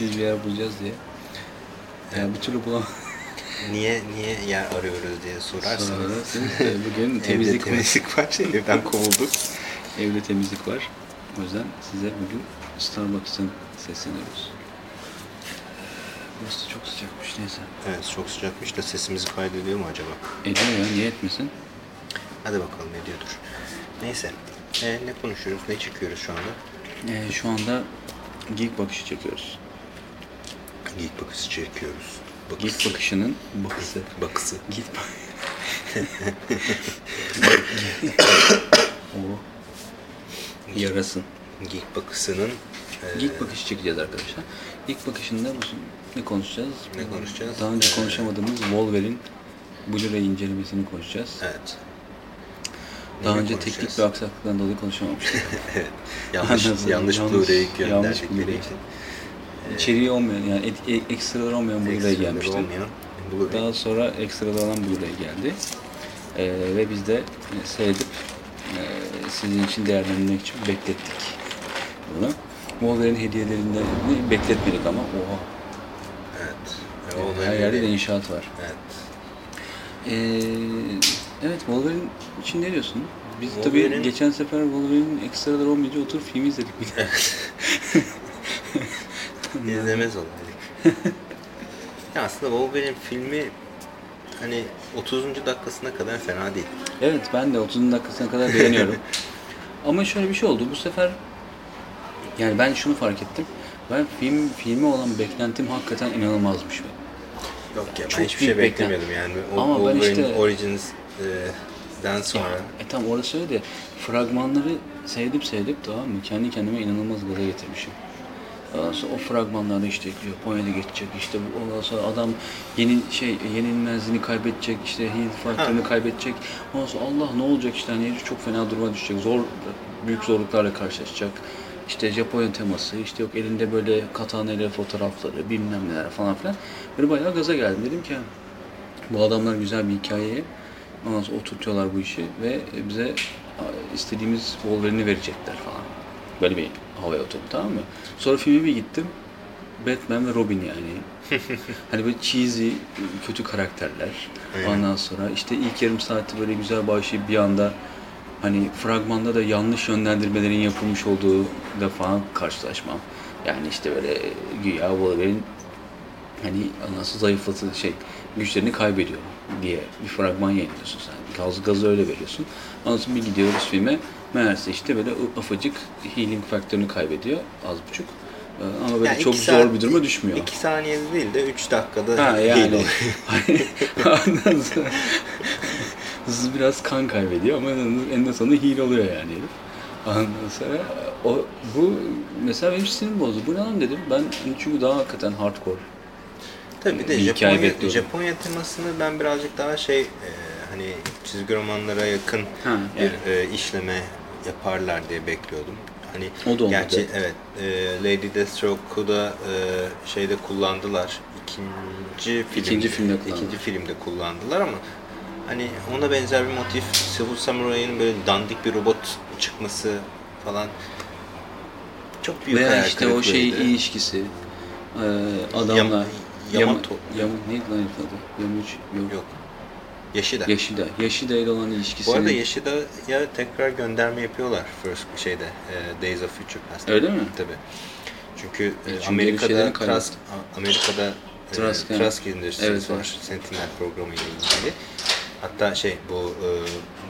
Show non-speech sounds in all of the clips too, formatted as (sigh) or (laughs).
Sessiz bir yer bulacağız diye. Yani bir türlü bulamadık. Niye niye yer arıyoruz diye sorarsanız. Sonra bugün (laughs) Evde temizlik var. temizlik var. Evden kovulduk. Evde temizlik var. O yüzden size bugün Starbucks'tan sesleniyoruz. Burası çok sıcakmış neyse. Evet çok sıcakmış da sesimizi kaydediyor mu acaba? Ediyor ya niye etmesin? Hadi bakalım ediyordur. Neyse. E, ne konuşuyoruz? Ne çıkıyoruz şu anda? Ee, şu anda geek bakışı çekiyoruz. Geek bakısı çekiyoruz. Geek bakışının bakısı. Bakısı. Git bak. (laughs) o yarasın. Geek bakısının e, Geek bakışı çekeceğiz arkadaşlar. Geek bakışında ne konuşacağız? Ne konuşacağız? Daha önce Ee, konuşamadığımız Wolverine Blu-ray incelemesini konuşacağız. Evet. Daha Neyi önce teknik bir aksaklıktan dolayı konuşamamıştık. (laughs) yanlış, Anladım. yanlış Yanlış- Blu-ray yanlış gönderdikleri için. İçeriği olmayan yani et, e- ekstralar olmayan Blu-ray gelmişti. olmayan. Daha sonra ekstralar olan Blu-ray geldi. Ee, ve biz de e, seyredip e, sizin için değerlendirmek için beklettik bunu. Wolverine hediyelerinden bekletmedik ama oha. Evet. O her yerde de inşaat var. Evet. Ee, evet Wolverine için ne diyorsun? Biz Wolverine- tabii geçen sefer Wolverine'in ekstralar olmayınca oturup film izledik bir de. (laughs) İzlemez olaydık. (laughs) ya aslında Wolverine filmi hani 30. dakikasına kadar fena değil. Evet ben de 30 dakikasına kadar beğeniyorum. (laughs) Ama şöyle bir şey oldu bu sefer yani ben şunu fark ettim. Ben film filme olan beklentim hakikaten inanılmazmış. Yok ya ben Çok hiçbir şey beklemiyordum yani. O Ama ben işte- Origins'den sonra E tam orası öyle de fragmanları seyredip seyredip tamam mı? Kendi kendime inanılmaz gaza getirmişim. Ondan sonra o fragmanlarda işte Japonya'da geçecek işte bu- ondan sonra adam yeni şey yenilmezliğini kaybedecek işte heal faktörünü kaybedecek. Ondan sonra Allah ne olacak işte hani herif çok fena duruma düşecek. Zor büyük zorluklarla karşılaşacak. İşte Japonya teması, işte yok elinde böyle katana ile fotoğrafları, bilmem neler falan filan. Böyle bayağı gaza geldim. Dedim ki bu adamlar güzel bir hikayeye ondan sonra oturtuyorlar bu işi ve bize istediğimiz Wolverine'i verecekler falan. Böyle bir havaya oturdum tamam mı? Sonra filme bir gittim. Batman ve Robin yani. (laughs) hani böyle cheesy, kötü karakterler. Aynen. Ondan sonra işte ilk yarım saati böyle güzel başlayıp bir anda hani fragmanda da yanlış yönlendirmelerin yapılmış olduğu da falan karşılaşmam. Yani işte böyle güya Wolverine hani nasıl zayıflatı şey güçlerini kaybediyor diye bir fragman yayınlıyorsun sen. Gaz gazı öyle veriyorsun. Ondan sonra bir gidiyoruz filme. Meğerse işte böyle ufacık healing faktörünü kaybediyor az buçuk. Ee, Ama böyle Yani çok zor saat- bir duruma düşmüyor. 2 saniyede değil de 3 dakikada Ha yani. Ondan (laughs) sonra biraz kan kaybediyor ama en sonunda heal oluyor yani herif. Ondan sonra o, bu mesela benim sinirim bozdu. Bu ne lan dedim. Ben çünkü daha hakikaten hardcore. Tabii bir de Japonya, bekliyorum. Japonya temasını ben birazcık daha şey e, hani çizgi romanlara yakın Ha, bir evet. e, işleme yaparlar diye bekliyordum. Hani O da gerçi evet e, Lady Deathstroke'u da e, şeyde kullandılar. İkinci film İkinci filmde kullandılar. ikinci filmde kullandılar ama hani ona benzer bir motif Silver Samurai'nin böyle dandik bir robot çıkması falan çok büyük Veya işte o şey ilişkisi. Ee, adamla Yam- Yamato. Yam, Yam, neydi lan adı? Yamuç, yok. Yok. Yaşida. Yaşida. Yaşida ile olan ilişkisi. Bu arada Yaşida'ya tekrar gönderme yapıyorlar first şeyde e, Days of Future Past. Öyle mi? Tabii. Çünkü, e, Çünkü Amerika'da Trask, Amerika'da e, Trask, Trask, evet. Industries Evet, var. var. Sentinel programı ile ilgili. Hatta şey bu e,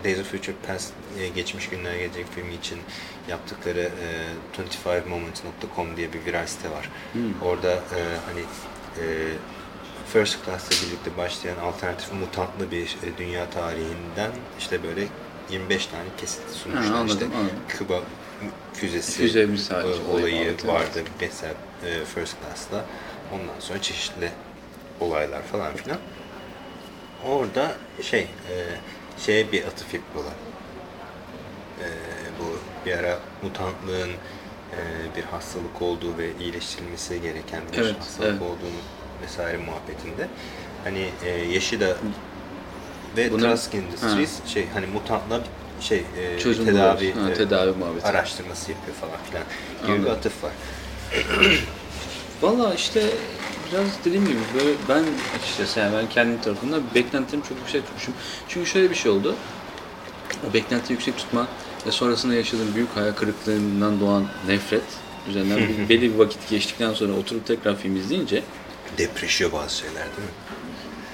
Days of Future Past e, geçmiş günler gelecek filmi için yaptıkları e, 25moments.com diye bir viral site var. Hmm. Orada e, hani e, First Class'la birlikte başlayan alternatif mutantlı bir e, dünya tarihinden işte böyle 25 tane kesit sunmuşlar. Ha, anladım, işte anladım. Küba füzesi Füze e, olayı olayı vardı, mesela e, First Class'la. Ondan sonra çeşitli olaylar falan filan. Orada şey e, şeye bir atıf yapıyorlar. E, bu bir ara mutantlığın e, bir hastalık olduğu ve iyileştirilmesi gereken bir Evet, hastalık evet. olduğunu vesaire muhabbetinde hani e, Yaşida ve Bunu- Trask Industries şey hani mutantla şey e, Çözüm tedavi. Ha, e, tedavi muhabbeti. araştırması yapıyor falan filan gibi bir Anladım. atıf var. (clears throat) Valla işte biraz dediğim gibi böyle ben açıkçası yani ben kendim tarafından beklentilerimi çok yüksek tutmuşum. Çünkü şöyle bir şey oldu. O beklentiyi yüksek tutma ve sonrasında yaşadığım büyük hayal kırıklığından doğan nefret üzerinden bir- (laughs) belli bir vakit geçtikten sonra oturup tekrar film izleyince Depreşiyor bazı şeyler değil mi?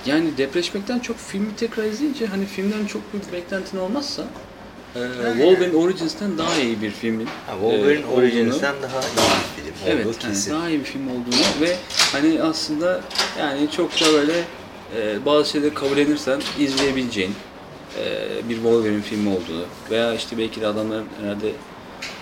yani depreşmekten çok filmi tekrar izleyince hani filmden çok büyük beklentin olmazsa e, Wolverine Origins'ten daha iyi bir filmin Ha, Wolverine e, Origins'ten daha iyi bir film Evet, olduğu hani kesin. daha iyi bir film olduğunu ve hani aslında yani çok da böyle e, bazı şeyleri kabullenirsen izleyebileceğin e, bir Wolverine filmi olduğunu veya işte belki de adamların herhalde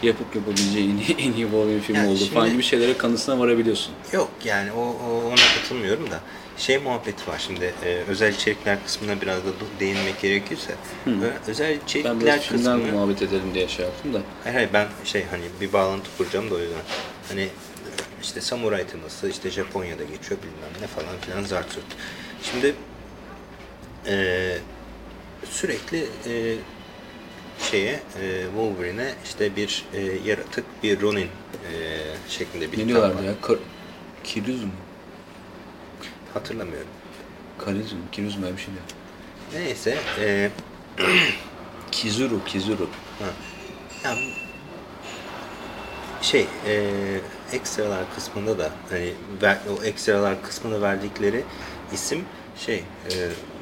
yapıp yapabileceği en iyi, (laughs) en iyi Wolverine filmi Yani olduğu şimdi- falan gibi şeylere kanısına varabiliyorsun. Yok yani o, o- ona katılmıyorum da şey muhabbeti var şimdi e, özel içerikler kısmına biraz da değinmek gerekirse e, özel Ben içerikler biraz filmden kısmını muhabbet edelim diye şey yaptım da. hayır, hayır ben şey hani bir bağlantı kuracağım da o yüzden hani işte samuray teması işte Japonya'da geçiyor bilmem ne falan filan zart zurt. Şimdi e, sürekli e, şeye e, Wolverine'e işte bir e, yaratık bir Ronin e, şeklinde bir Ne diyorlardı ya? Kar Kiruz mu? Hatırlamıyorum. Kariz mi? Kiruz mu? Öyle bir şey diyor. Neyse e, (clears throat) Kizuru, Kizuru. Ha. Ya, şey, e, ekstralar kısmında da hani ver, o ekstralar kısmında verdikleri isim şey, e,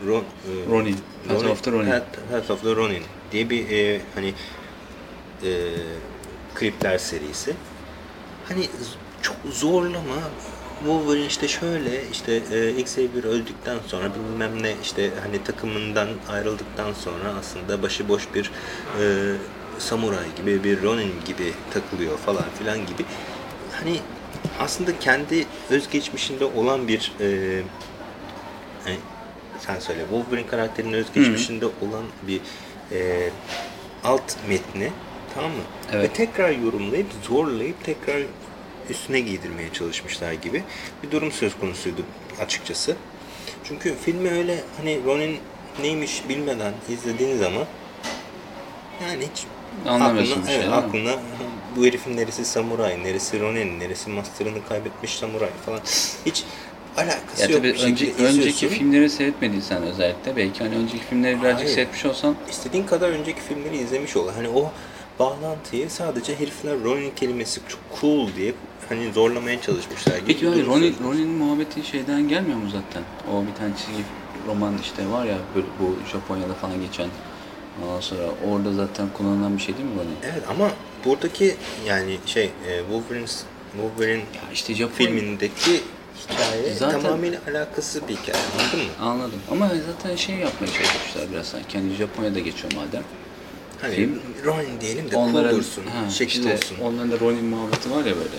Ron, e, Ronin. Path of the Ronin. Path, Path of the Ronin diye bir e, hani e, klipler serisi. Hani çok zorlama Wolverine işte şöyle işte e, Xavier öldükten sonra bilmem ne işte hani takımından ayrıldıktan sonra aslında başıboş bir e, samuray gibi bir Ronin gibi takılıyor falan filan gibi hani aslında kendi özgeçmişinde olan bir e, hani sen söyle Wolverine karakterinin özgeçmişinde olan bir e, alt metni tamam mı? Evet. Ve tekrar yorumlayıp zorlayıp tekrar üstüne giydirmeye çalışmışlar gibi bir durum söz konusuydu açıkçası. Çünkü filmi öyle hani Ronin neymiş bilmeden izlediğin zaman yani hiç Anlamıyorsun aklına, şey, evet, aklına bu herifin neresi samuray, neresi Ronin, neresi master'ını kaybetmiş samuray falan hiç alakası Ya yok tabii bir önce, önceki filmleri seyretmediysen özellikle belki hani önceki filmleri birazcık Hayır. seyretmiş olsan istediğin kadar önceki filmleri izlemiş ol. Hani o bağlantıyı sadece herifler Ronin kelimesi çok cool diye hani zorlamaya çalışmışlar gibi. Peki abi Ronin. Ronin'in muhabbeti şeyden gelmiyor mu zaten? O bir tane çizgi roman işte var ya bu Japonya'da falan geçen. Ondan sonra orada zaten kullanılan bir şey değil mi Ronin? Evet ama buradaki yani şey e, Wolverine Wolverine Ya işte Japon... filmindeki hikaye Zaten- tamamıyla alakasız bir hikaye. Anladın mı? Anladım. Ama zaten şey yapmaya çalışmışlar biraz sanki. Kendi Japonya'da geçiyor madem. Hani Film- Ronin diyelim de Onların, cool dursun, ha, şekil işte olsun. onların da Ronin muhabbeti var ya böyle.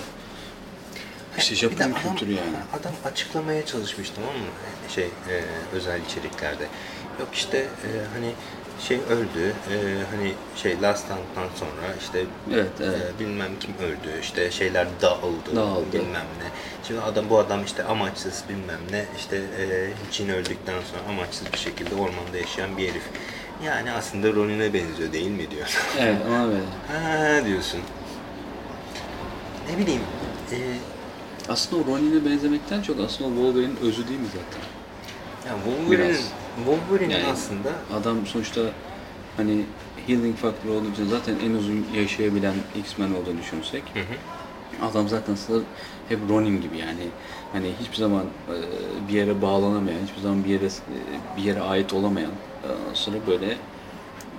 İşte Japon adam- kültürü yani. Adam açıklamaya çalışmış tamam mı? Şey e, özel içeriklerde. Yok işte e, hani şey öldü. e, hani şey Last Stand'dan sonra işte Evet, evet. e, bilmem kim öldü. işte şeyler dağıldı. Dağıldı. Bilmem ne. Şimdi adam bu adam işte amaçsız bilmem ne. işte e, Jin öldükten sonra amaçsız bir şekilde ormanda yaşayan bir herif. Yani aslında Ronin'e benziyor değil mi diyor. (laughs) Evet ama böyle. ha diyorsun. Ne bileyim. E, Aslında o Ronin'e benzemekten çok aslında o Wolverine'in özü değil mi zaten? Ya Wolverine'in. Wolverine'in Yani aslında Adam sonuçta hani healing faktörü olduğu için zaten en uzun yaşayabilen X-Men olduğunu düşünsek adam zaten aslında hep Ronin gibi yani hani hiçbir zaman e, bir yere bağlanamayan, hiçbir zaman bir yere e, bir yere ait olamayan e, sonra böyle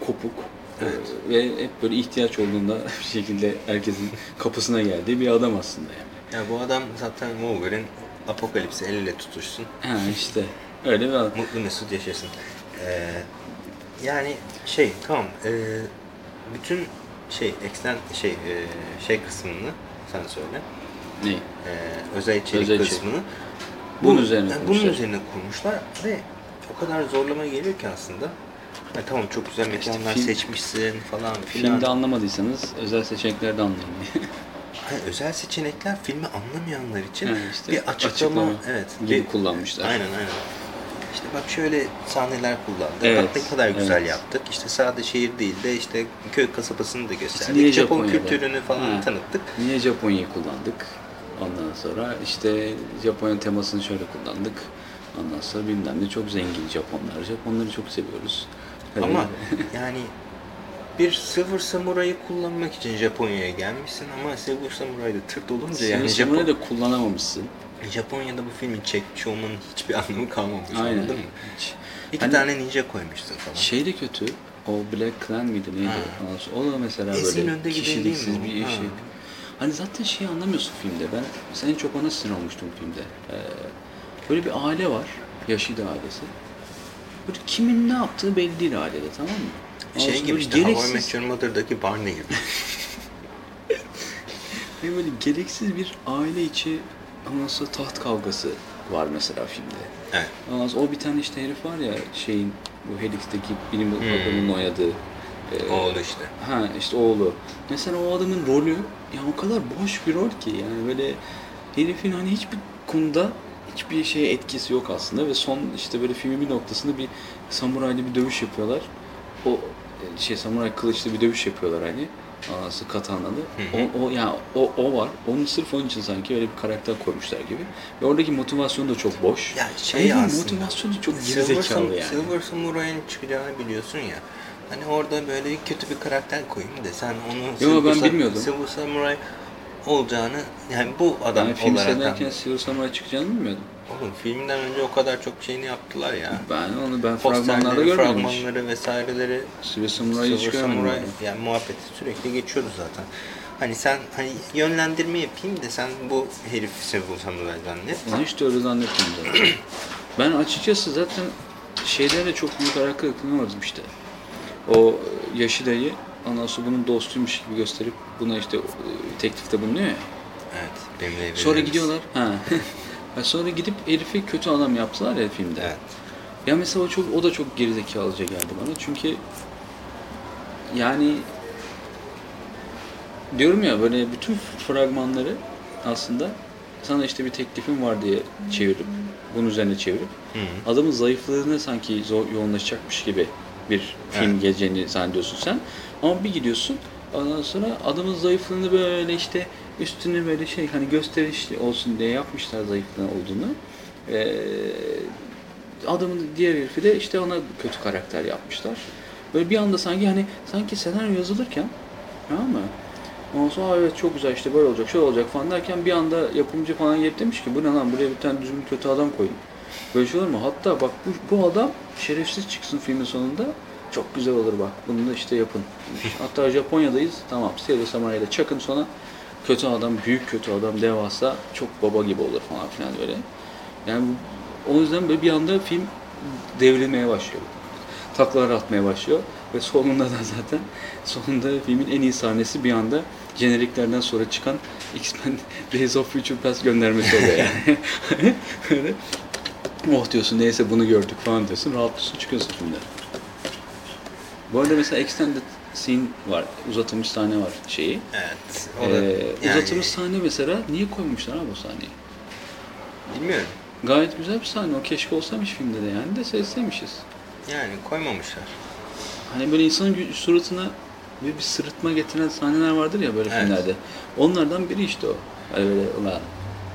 kopuk e, Evet. ve hep böyle ihtiyaç olduğunda (laughs) bir şekilde herkesin kapısına geldiği bir adam aslında yani. ya bu adam zaten Wolverine apokalipsi el ele tutuşsun. Ha işte öyle bir adam. Mutlu mesut yaşasın. Ee, yani şey tamam e, bütün şey eksten şey e, şey kısmını sen söyle. Ne? E, özel içerik Özel içerik. kısmını Bunun bu- üzerine yani bunun üzerine kurmuşlar ve o kadar zorlama geliyor ki aslında. Ha, tamam çok güzel mekanlar film- seçmişsin falan filan. Filmde anlamadıysanız özel seçeneklerde anlayın diye. Hayır, özel seçenekler filmi anlamayanlar için Ha, işte bir açıklama, açıklama evet gibi bir- kullanmışlar. Aynen aynen. İşte bak şöyle sahneler kullandık. Evet, Bak ne kadar güzel evet. yaptık. İşte sadece şehir değil de işte köy kasabasını da gösterdik. niye Japon Japonya'da? kültürünü falan Ha. tanıttık. Niye Japonya'yı kullandık? Ondan sonra işte Japonya temasını şöyle kullandık. Ondan sonra bilmem ne çok zengin Japonlar. Japonları çok seviyoruz. Ama Ee, (laughs) yani bir Silver Samurai'ı kullanmak için Japonya'ya gelmişsin ama Silver Samurai'da tırt olunca yani Sen Japonya'da Japon, da kullanamamışsın. Japonya'da bu filmi çekmiş olmanın hiçbir (laughs) anlamı kalmamış Aynen. anladın mı? Hiç. İki Hani- tane ninja koymuşsun falan. Şey de kötü. O Black Clan mıydı neydi? Ha. O da mesela Ezin böyle kişiliksiz bir şey. Hani zaten şeyi anlamıyorsun filmde. Ben sen en çok ona sinir olmuştum filmde. Ee, böyle bir aile var. Yaşida ailesi. Böyle kimin ne yaptığı belli değil ailede tamam mı? Şey gibi işte How I gereksiz- Met Your Mother'daki Barney gibi. (laughs) Böyle gereksiz bir aile içi ondan sonra taht kavgası var mesela filmde. evet. Ondan sonra o bir tane işte herif var ya şeyin bu Helix'teki bilim Hmm. adamının oynadığı. e, Oğlu işte. Ha işte oğlu. Mesela o adamın rolü ya o kadar boş bir rol ki yani böyle herifin hani hiçbir konuda hiçbir şeye etkisi yok aslında ve son işte böyle filmin bir noktasında bir samuraylı bir dövüş yapıyorlar. O şey samuray kılıçlı bir dövüş yapıyorlar hani. Anası katanalı. O, o yani o, o var. Onun sırf onun için sanki öyle bir karakter koymuşlar gibi. Ve oradaki motivasyon da çok boş. Ya şey aslında. motivasyonu çok Silver, gerizekalı yani. Silver Samurai'nin çıkacağını biliyorsun ya. Hani orada böyle kötü bir karakter koyayım da sen onu Yo, ben Sam- bilmiyordum. Silver Samurai olacağını yani bu adam Ben film olarak seyrederken Silver Samurai çıkacağını bilmiyordum. Oğlum filmden önce o kadar çok şeyini yaptılar ya. Ben onu ben fragmanlarda görmedim hiç. fragmanları vesaireleri Silver Samurai'yi hiç Silver görmedim. Samurai yani muhabbeti sürekli geçiyordu zaten. Hani sen hani yönlendirme yapayım da sen bu herif Silver Samurai zannet. Onu hiç de öyle zannetmiyorum zaten. (clears throat) ben açıkçası zaten şeyde de çok büyük hayal kırıklığına uğradım işte. O Yaşida'yı ondan sonra bunun dostuymuş gibi gösterip buna işte e, teklifte bulunuyor ya. Evet. Benimle evleniriz. Sonra gidiyorlar. Ha. (laughs) Ha, sonra gidip herifi kötü adam yaptılar ya filmde. Evet. Ya mesela o çok o da çok gerizekalıca geldi bana. Çünkü yani diyorum ya böyle bütün fragmanları aslında sana işte bir teklifim var diye çevirip bunun üzerine çevirip Hı hı. adamın zayıflığına sanki zor yoğunlaşacakmış gibi bir film Evet. geleceğini zannediyorsun sen. Ama bir gidiyorsun ondan sonra adamın zayıflığını böyle işte üstüne böyle şey hani gösterişli olsun diye yapmışlar zayıflığın olduğunu. Ee, adamın diğer herifi de işte ona kötü karakter yapmışlar. Böyle bir anda sanki hani sanki senaryo yazılırken tamam mı? Ondan sonra "Aa, evet çok güzel işte böyle olacak şöyle olacak falan derken bir anda yapımcı falan gelip demiş ki bu ne lan buraya bir tane düzgün kötü adam koyun. Böyle şey olur mu? Hatta bak bu, bu adam şerefsiz çıksın filmin sonunda. Çok güzel olur bak. Bunu da işte yapın. demiş. Hatta Japonya'dayız. Tamam. Silver Samurai'da çakın sonra kötü adam, büyük kötü adam, devasa, çok baba gibi olur falan filan böyle. Yani o yüzden böyle bir anda film devrilmeye başlıyor. Taklalar atmaya başlıyor ve sonunda da zaten sonunda filmin en iyi sahnesi bir anda jeneriklerden sonra çıkan X-Men (laughs) Days of Future Past göndermesi oluyor yani. (laughs) Oh diyorsun neyse bunu gördük falan diyorsun rahatlıyorsun çıkıyorsun filmden. Bu arada mesela extended scene var, uzatılmış sahne var şeyi. Evet. O da Ee, yani, Uzatılmış sahne mesela niye koymuşlar abi o sahneyi? bilmiyorum. Gayet güzel bir sahne o keşke olsaymış filmde de yani de seslemişiz. Yani koymamışlar. Hani böyle insanın suratına bir, bir sırıtma getiren sahneler vardır ya böyle Evet. filmlerde. Onlardan biri işte o. Hani böyle ulan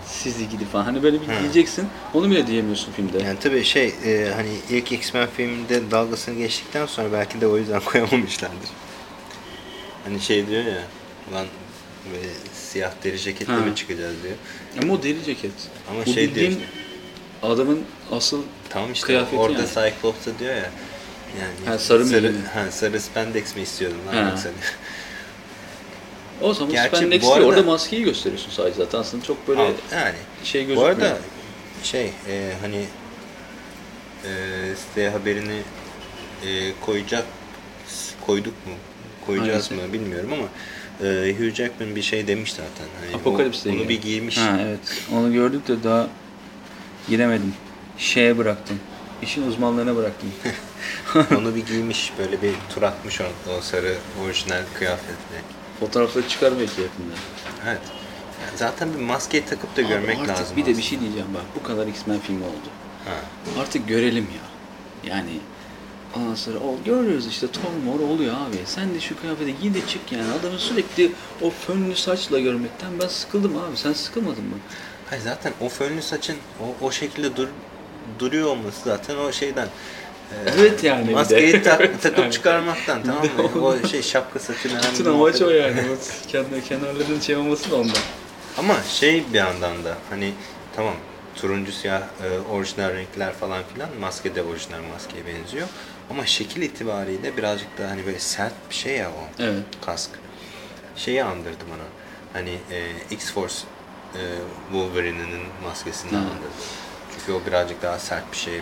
sizi gidi falan. Hani böyle bir Hı. diyeceksin. Onu bile diyemiyorsun filmde. Yani tabii şey e, hani ilk X-Men filminde dalgasını geçtikten sonra belki de o yüzden (laughs) koyamamışlardır. Hani şey diyor ya lan böyle siyah deri ceketle Ha. mi çıkacağız diyor. Ama o deri ceket. Ama Bu şey diyor bildiğin işte. adamın asıl Tamam işte Kıyafeti orada yani. Cyclops da diyor ya. Yani Ha, sarı mı sarı, ha, sarı spandex mi istiyordun lan Ha. yoksa? (laughs) o zaman Gerçi spandex bu arada- Orada maskeyi gösteriyorsun sadece zaten. Aslında çok böyle Al, yani şey bu gözükmüyor. arada şey e, hani e, siteye haberini e, koyacak koyduk mu koyacağız Hangisi? mı bilmiyorum ama e, Hugh Jackman bir şey demiş zaten. Hani Apokalips'te onu bir giymiş. Ha evet. Onu gördük de daha giremedim. Şeye bıraktım. İşin uzmanlarına bıraktım. (laughs) onu bir (laughs) giymiş böyle bir tur atmış o, o sarı orijinal kıyafetle. Fotoğrafları çıkar belki yakında. Evet. Yani zaten bir maskeyi takıp da Abi görmek artık lazım. bir de bir aslında. şey diyeceğim bak. Bu kadar X-Men filmi oldu. Ha. Artık görelim ya. Yani ondan sonra o görüyoruz işte Thor mor oluyor abi. Sen de şu kıyafete giy de çık yani. Adamı sürekli o fönlü saçla görmekten ben sıkıldım abi. Sen sıkılmadın mı? Hayır zaten o fönlü saçın o, o şekilde dur, duruyor olması zaten o şeyden. e, Evet yani. Maskeyi tak, (laughs) takıp yani. çıkarmaktan tamam mı? (laughs) O şey şapka saçın önemli. Bütün amaç o yani. Kendi kenarların şey olması da ondan. Ama şey bir yandan da hani tamam turuncu siyah e, orijinal renkler falan filan maske de orijinal maskeye benziyor. Ama şekil itibariyle birazcık daha hani böyle sert bir şey ya o Evet. kask. Şeyi andırdı bana. Hani e, X-Force e, Wolverine'in maskesini Ha. andırdı. Çünkü o birazcık daha sert bir şey.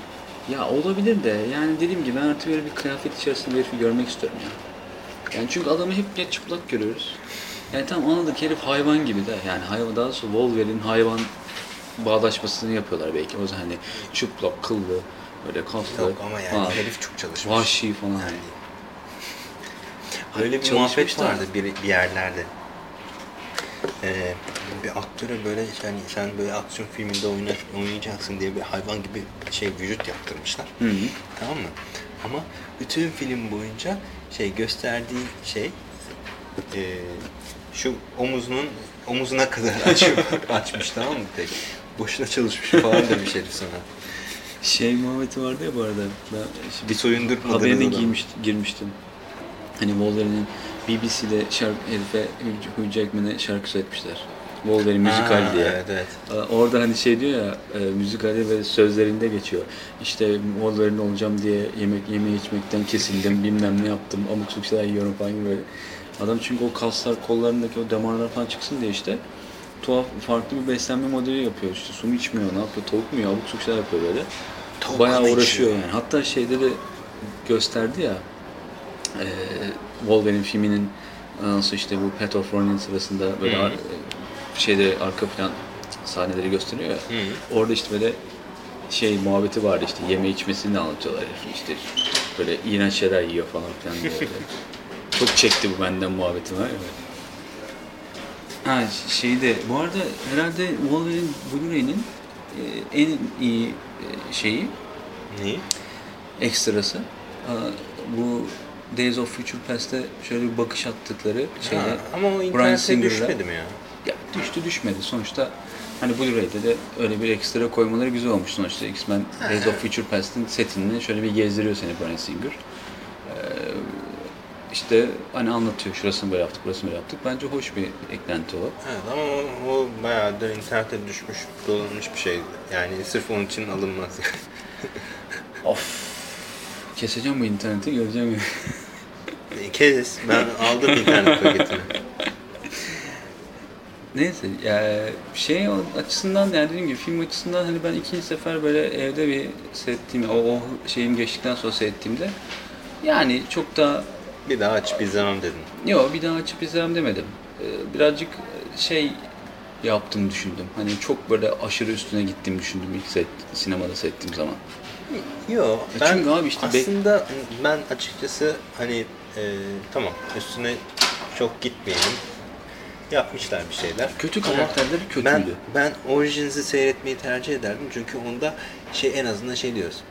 Ya olabilir de yani dediğim gibi ben artık böyle bir kıyafet içerisinde bir herifi görmek istiyorum ya. Yani çünkü adamı hep ya çıplak görüyoruz. Yani tamam anladık herif hayvan gibi de yani hayvan daha doğrusu Wolverine hayvan bağdaşmasını yapıyorlar belki. O yüzden hani çıplak, kıllı, böyle kaslı Yok ama yani falan, herif çok çalışmış. vahşi falan. Yani Yani. Böyle bir Çalışmış muhabbet vardı bir, bir yerlerde. Ee, bir aktöre böyle yani sen böyle aksiyon filminde oyna, oynayacaksın diye bir hayvan gibi şey vücut yaptırmışlar. Hı hı. Tamam mı? Ama bütün film boyunca şey gösterdiği şey e, şu omuzunun omuzuna kadar (laughs) açıyor, açmış tamam mı tek? Boşuna çalışmış falan demiş herif sana. Şey muhabbeti vardı ya bu arada. Ben Bir soyundurmadınız haberine giymiş, girmiştim. Hani Wolverine'in BBC'de şarkı, herife Hugh- Jackman'e şarkı söyletmişler. Wolverine müzikal Ha, diye. Evet evet. Orada hani şey diyor ya, e, müzikali ve sözlerinde geçiyor. İşte Wolverine olacağım diye yemek yeme içmekten kesildim, bilmem ne yaptım, amuk subuk şeyler yiyorum falan gibi böyle. Adam çünkü o kaslar, kollarındaki o damarlar falan çıksın diye işte tuhaf, farklı bir beslenme modeli yapıyor. İşte su mu içmiyor, ne yapıyor, tavuk mu yiyor, abuk subuk şeyler yapıyor böyle. Tavuk Bayağı mu uğraşıyor yani. Hatta şeyde de gösterdi ya, e, Wolverine filminin nasıl işte bu Path of Running sırasında böyle ar- şeyde arka plan sahneleri gösteriyor ya. Hı. Orada işte böyle şey muhabbeti vardı işte yeme içmesini de anlatıyorlar işte böyle iğrenç şeyler yiyor falan filan diye böyle. (laughs) Çok çekti bu benden muhabbeti var ya. Ha şeyde bu arada herhalde Wolverine Blu-ray'nin e, en iyi e, şeyi Neyi? ekstrası bu Days of Future Past'te şöyle bir bakış attıkları şeyde Ha, ama o internete düşmedi mi ya? ya düştü düşmedi. Sonuçta hani Blu-ray'de de öyle bir ekstra koymaları güzel olmuş. Sonuçta X-Men Days of Future Past'in setini şöyle bir gezdiriyor seni Bryan Singer. Ee, işte hani anlatıyor şurasını böyle yaptık, burasını böyle yaptık. Bence hoş bir eklenti o. Evet ama o, o bayağıdır internete düşmüş, dolanmış bir şey. Yani sırf onun için alınmaz. (laughs) Of. Keseceğim bu interneti göreceğim. Kez, ben aldım internet paketini. Neyse ya şey açısından yani dediğim gibi film açısından hani ben ikinci sefer böyle evde bir seyrettiğim o, o şeyim geçtikten sonra seyrettiğimde yani çok da Bir daha açıp izlemem dedim. Yok bir daha açıp izlemem demedim. Ee, birazcık şey yaptım düşündüm. Hani çok böyle aşırı üstüne gittiğimi düşündüm ilk set, sinemada seyrettiğim zaman. Yo, E ben çünkü abi işte be- aslında ben açıkçası hani e, tamam üstüne çok gitmeyelim. Yapmışlar bir şeyler. Kötü karakterleri kötüydü. Ben, ben Origins'i seyretmeyi tercih ederdim çünkü onda şey en azından şey diyorsun.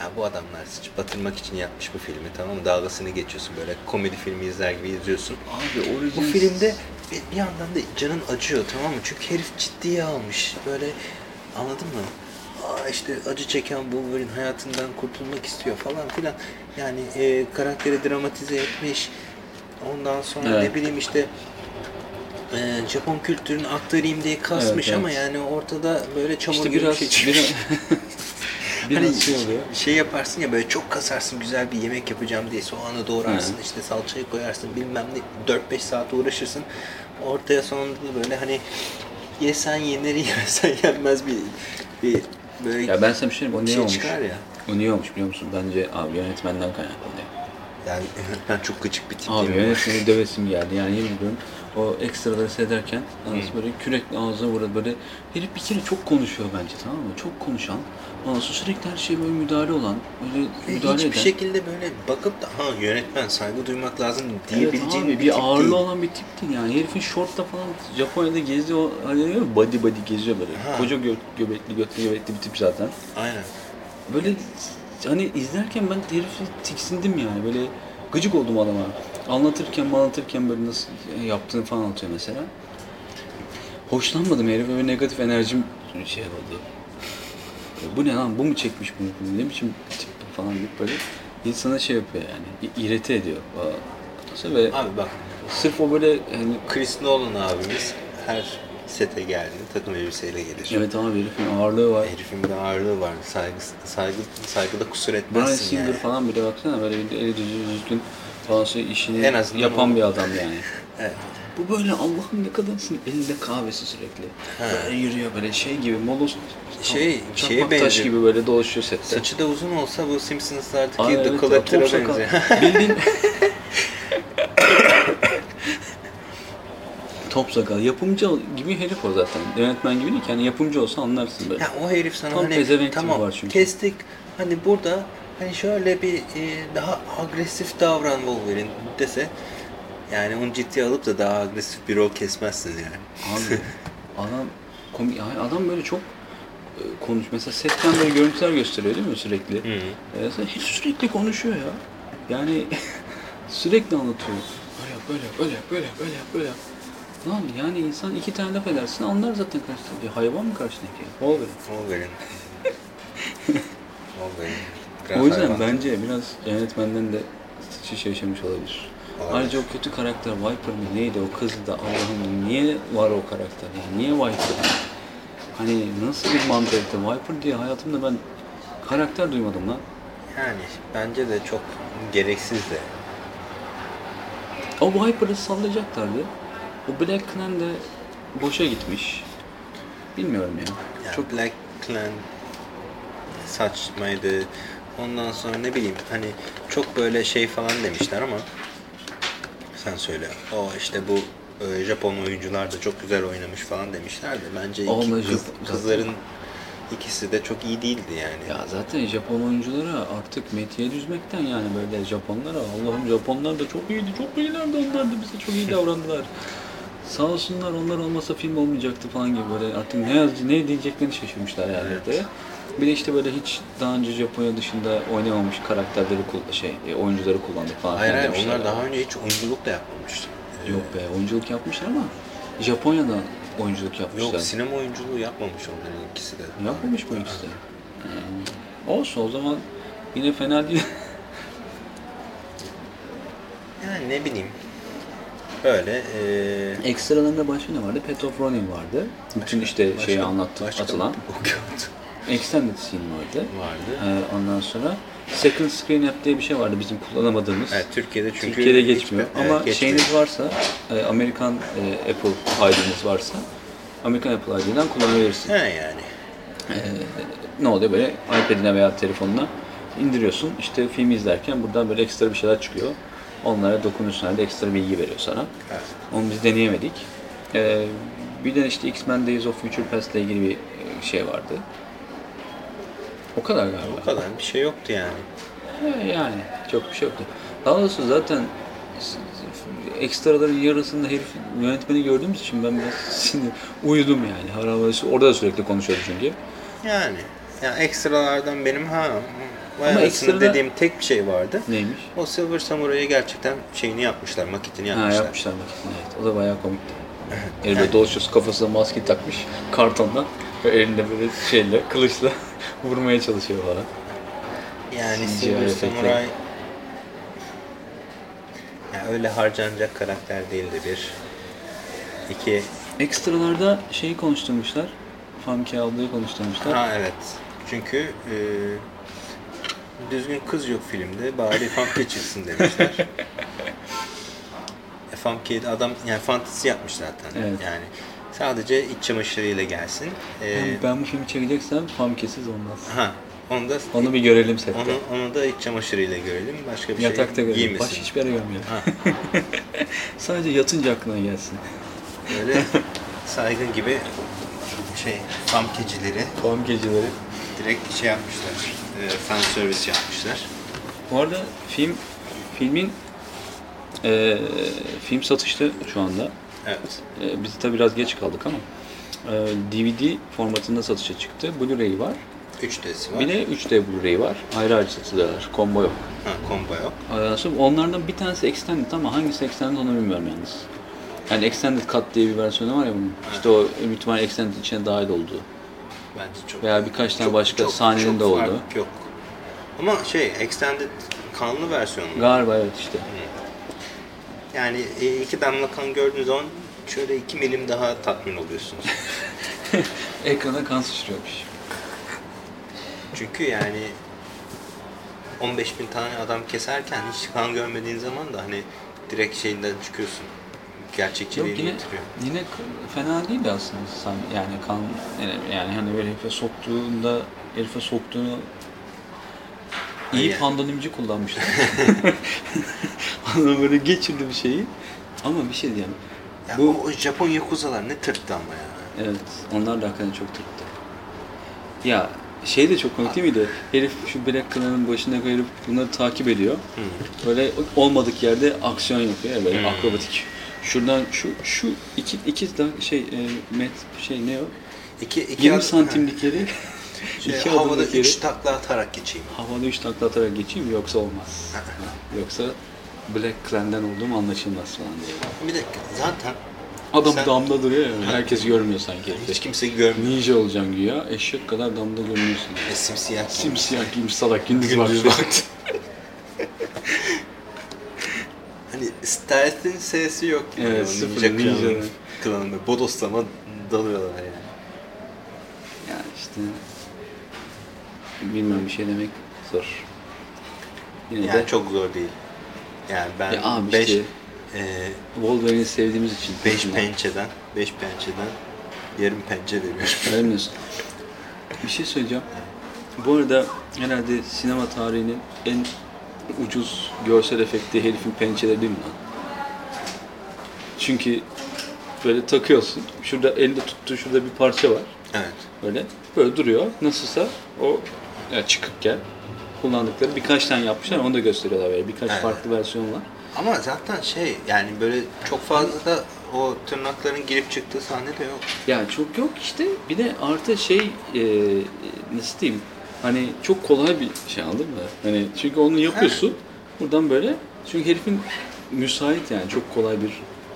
Ya bu adamlar sıç batırmak için yapmış bu filmi tamam mı? Dalgasını geçiyorsun böyle komedi filmi izler gibi izliyorsun. Abi Origins... Bu filmde bir, bir yandan da canın acıyor tamam mı? Çünkü herif ciddiye almış. Böyle anladın mı? Aa işte acı çeken Wolverine hayatından kurtulmak istiyor falan filan. Yani e, karakteri dramatize etmiş. Ondan sonra Evet. ne bileyim işte e, Japon kültürünü aktarayım diye kasmış Evet, ama evet. yani ortada böyle çamur işte gibi biraz, bir şey çıkmış. biraz, (laughs) biraz Hani şey oluyor. şey yaparsın ya böyle çok kasarsın güzel bir yemek yapacağım diye soğanı doğrarsın Hı. işte salçayı koyarsın bilmem ne 4-5 saat uğraşırsın ortaya sonunda da böyle hani yesen yenir (laughs) yemesen yenmez bir, bir böyle Ya ben sana bir şey diyeyim, o niye şey olmuş? çıkar ya. O niye olmuş biliyor musun? Bence abi yönetmenden kaynaklanıyor. Yani ben çok gıcık bir tip Abi yönetmeni dövesim geldi. Yani yemin ediyorum o ekstraları seyrederken anası böyle kürekle ağzına vurdu böyle. Herif bir kere çok konuşuyor bence tamam mı? Çok konuşan. Anası sürekli her şeye böyle müdahale olan, böyle Ve müdahale Hiçbir eden. şekilde böyle bakıp da ha yönetmen saygı duymak lazım diyebileceğin abi bir, bir tip ağırlığı değil. olan bir tip değil yani. Herifin şortla falan Japonya'da geziyor. Hani diyor ya, body body geziyor böyle. Ha. Koca gö göbekli götlü göbekli bir tip zaten. Aynen. böyle hani izlerken ben herifi tiksindim yani böyle gıcık oldum adama. Anlatırken anlatırken böyle nasıl yaptığını falan anlatıyor mesela. Hoşlanmadım herife ve negatif enerjim şey oldu. Bu ne lan bu mu çekmiş bunu ne biçim tip falan deyip böyle insana şey yapıyor yani i- irite ediyor. Aa, Ve Abi bak sırf o böyle hani Chris Nolan abimiz her sete geldiğinde takım elbiseyle gelir. evet abi herifin ağırlığı var. Herifin bir ağırlığı var. Saygı, saygı, saygıda kusur Brian etmezsin Singer yani. falan bile baksana böyle bir eli düzgün düzgün falan şey işini En azından yapan o- bir adam yani. (laughs) Evet. Bu böyle Allah'ım ne kadarsın elinde kahvesi sürekli. Böyle yürüyor böyle şey gibi molos Şey- şeye çakmak taş benziyor. gibi böyle dolaşıyor sette. Saçı da uzun olsa bu Simpsons'lardaki Aa, The evet, Collector'a (laughs) benziyor. Bildiğin (laughs) top sakal. Yapımcı gibi herif o zaten. Yönetmen gibi değil ki. Yani yapımcı olsa anlarsın böyle. ya o herif sana Tam hani tamam var çünkü. kestik hani burada hani şöyle bir e, daha agresif davran Wolverine dese yani onu ciddiye alıp da daha agresif bir rol kesmezsin yani. Abi (laughs) adam komik yani adam böyle çok e, konuş mesela setten böyle görüntüler gösteriyor değil mi sürekli? Hı. E, hiç sürekli konuşuyor ya. Yani (laughs) sürekli anlatıyor. Böyle yap, böyle yap, böyle yap, böyle yap, böyle yap, böyle yap. Lan yani insan iki tane laf edersin anlar zaten karşısındaki. Bir hayvan mı karşısındaki? Wolverine. Wolverine. Wolverine. O yüzden hayvan. bence biraz yönetmenden de şiş yaşamış olabilir. Olabilir. Ayrıca o kötü karakter Viper mı neydi o kızı da Allah'ım niye var o karakter yani niye Viper? Hani nasıl bir mantalite Viper diye hayatımda ben karakter duymadım lan. Yani bence de çok gereksiz de. O Viper'ı sallayacaklardı. O Black Clan de boşa gitmiş. Bilmiyorum ya. Yani Çok Black Clan saçmaydı. Ondan sonra ne bileyim hani çok böyle şey falan demişler ama sen söyle. O işte bu e, Japon oyuncular da çok güzel oynamış falan demişler de bence iki kız- Japon- kızların ikisi de çok iyi değildi yani. Ya zaten Japon oyunculara artık metiye düzmekten yani böyle Japonlara Allah'ım Japonlar da çok iyiydi, çok iyilerdi onlar da bize çok iyi (laughs) davrandılar. Sağ olsunlar onlar olmasa film olmayacaktı falan gibi böyle artık ne yaz, ne diyeceklerini şaşırmışlar yani Evet. Bir de işte böyle hiç daha önce Japonya dışında oynamamış karakterleri şey e, oyuncuları kullandık falan Hayır hayır onlar daha önce hiç oyunculuk da yapmamış. Ee, Yok be oyunculuk yapmışlar ama Japonya'da oyunculuk yapmışlar. Yok sinema oyunculuğu yapmamış onların ikisi de. Yapmamış mı ikisi de? Hmm. Olsun o zaman yine fena değil. (laughs) Yani ne bileyim. Öyle e, Ekstralarında başka ne vardı? Pet of Ronin vardı. Bütün işte başka- şeyi anlattık, başka atılan. (laughs) okuyordu. Extended scene vardı. Vardı. Ee, ondan sonra Second Screen App diye bir şey vardı bizim kullanamadığımız. Evet Türkiye'de çünkü Türkiye'de hiç- geçmiyor. evet, Ama geçmiyor. şeyiniz varsa, e, Amerikan e, Apple ID'niz varsa, Amerikan Apple ID'den kullanabilirsiniz. He yani. Ee, ne oluyor böyle iPad'ine veya telefonuna indiriyorsun. İşte film izlerken buradan böyle ekstra bir şeyler çıkıyor. Onlara dokunuyorsun halde ekstra bilgi veriyor sana. Evet. Onu biz deneyemedik. Ee, bir de işte X-Men Days of Future Past ile ilgili bir e, şey vardı. O kadar galiba. O kadar bir şey yoktu yani. Yani çok bir şey yoktu. Daha doğrusu zaten ekstraların yarısında herif yönetmeni gördüğümüz için ben biraz (laughs) sinir, uyudum yani. Harabası orada da sürekli konuşuyordu çünkü. Yani. Yani ekstralardan benim ha Ama ekstrada- dediğim tek bir şey vardı. Neymiş? O Silver Samurai'ya gerçekten şeyini yapmışlar, maketini Ha yapmışlar. yapmışlar maketini evet. O da bayağı komikti. Eli böyle dolaşıyorsun kafasına maske takmış kartondan elinde böyle şeyle kılıçla (laughs) vurmaya çalışıyor falan. Yani CGI Silver. Samurai yani öyle harcanacak karakter değildi bir. İki, Ekstralarda şeyi konuşturmuşlar. Famke ablayı konuşturmuşlar. ha evet. Çünkü e, düzgün kız yok filmde, bari Famke çıksın demişler. (laughs) e, Famke'yi de adam yani fantezi yapmış zaten. Evet. Yani sadece iç çamaşırıyla gelsin. E, Yani ben bu filmi çekeceksem Famke'siz olmaz. ha, onu da Onu bir görelim sette. onu, onu da iç çamaşırıyla görelim. Başka bir Yatakta şey görelim. giymesin. Baş hiçbir yere. Ha. (laughs) Sadece yatınca aklına gelsin. Böyle saygın gibi şey famkecileri Famkecileri. direkt şey yapmışlar. E, fan service yapmışlar. Bu arada film filmin eee film satışta şu anda. Evet. Ee, biz tabi biraz geç kaldık ama e, DVD formatında satışa çıktı. Blu-ray var. 3D'si var. Bir de 3D Blu-ray var. Ayrı ayrı satılıyorlar. Combo yok. Ha, combo yok. Sonra onlardan bir tanesi extended ama hangisi extended onu bilmiyorum yalnız. Yani extended cut diye bir versiyonu var ya bunun. İşte o büyük ihtimalle extended içine dahil olduğu. Bence çok. Veya birkaç tane başka sahnenin de çok olduğu. fark Yok. Ama şey extended kanlı versiyonu. Galiba evet işte. Yani e, iki damla kan gördüğünüz zaman şöyle iki milim daha tatmin oluyorsunuz. (laughs) Ekrana kan sıçrıyormuş. Çünkü yani 15 bin tane adam keserken hiç kan görmediğin zaman da hani direkt şeyinden çıkıyorsun. Yok Gerçekçiliğini yine yitiriyor. yine fena değildi aslında yani kan yani, yani hani böyle herife soktuğunda herife soktuğunu iyi Yani- pandonimci kullanmışlar. (laughs) Adam böyle geçirdi bir şeyi. Ama bir şey diyeyim. Ya Bu- o, Japon yakuzalar ne tırttı ama ya. Evet, onlar da hakikaten çok tuttu. Ya şey de çok komik değil miydi? Herif şu Black Clan'ın başındaki herif bunları takip ediyor. Böyle olmadık yerde aksiyon yapıyor ya böyle Hmm. akrobatik. Şuradan şu şu iki iki da şey e, met şey ne o? İki, iki 20 ad- santimlikleri (laughs) Şey, iki havada üç yeri takla atarak geçeyim. havada üç takla atarak geçeyim yoksa olmaz. Ha, (laughs) yoksa Black Clan'den olduğum anlaşılmaz falan diye. Bir de zaten Adam Sen- damda duruyor ya, herkes görmüyor sanki. hiç kimse görmüyor. Ninja olacaksın güya, eşek kadar damda görünüyorsun. E, simsiyah. Simsiyah giymiş salak gündüz, vakti. vakti. (laughs) hani stealth'in sesi yok. Yani Evet, sıfır, ninja ninja. klanı- klanında. Bodoslama dalıyorlar yani. Yani işte bilmem bir şey demek zor. Yine Yani de çok zor değil. Yani ben Ya abi 5 işte- e, Wolverine'i sevdiğimiz için. 5 peşinden. pençeden 5 pençeden yarım pençe veriyorum. (laughs) Diyorsun? Bir şey söyleyeceğim. Bu arada herhalde sinema tarihinin en ucuz görsel efekti herifin pençeleri değil mi lan? Çünkü böyle takıyorsun. Şurada elinde tuttuğu şurada bir parça var. evet. Böyle böyle duruyor. Nasılsa o ya çıkıkken kullandıkları birkaç tane yapmışlar. Onu da gösteriyorlar böyle. Birkaç Evet. farklı versiyon var. Ama zaten şey yani böyle çok fazla da o tırnakların girip çıktığı sahne de yok. Yani çok yok işte. Bir de artı şey e, nasıl diyeyim? Hani çok kolay bir şey anladın mı? Hani çünkü onu yapıyorsun. Buradan böyle. Çünkü herifin müsait yani çok kolay bir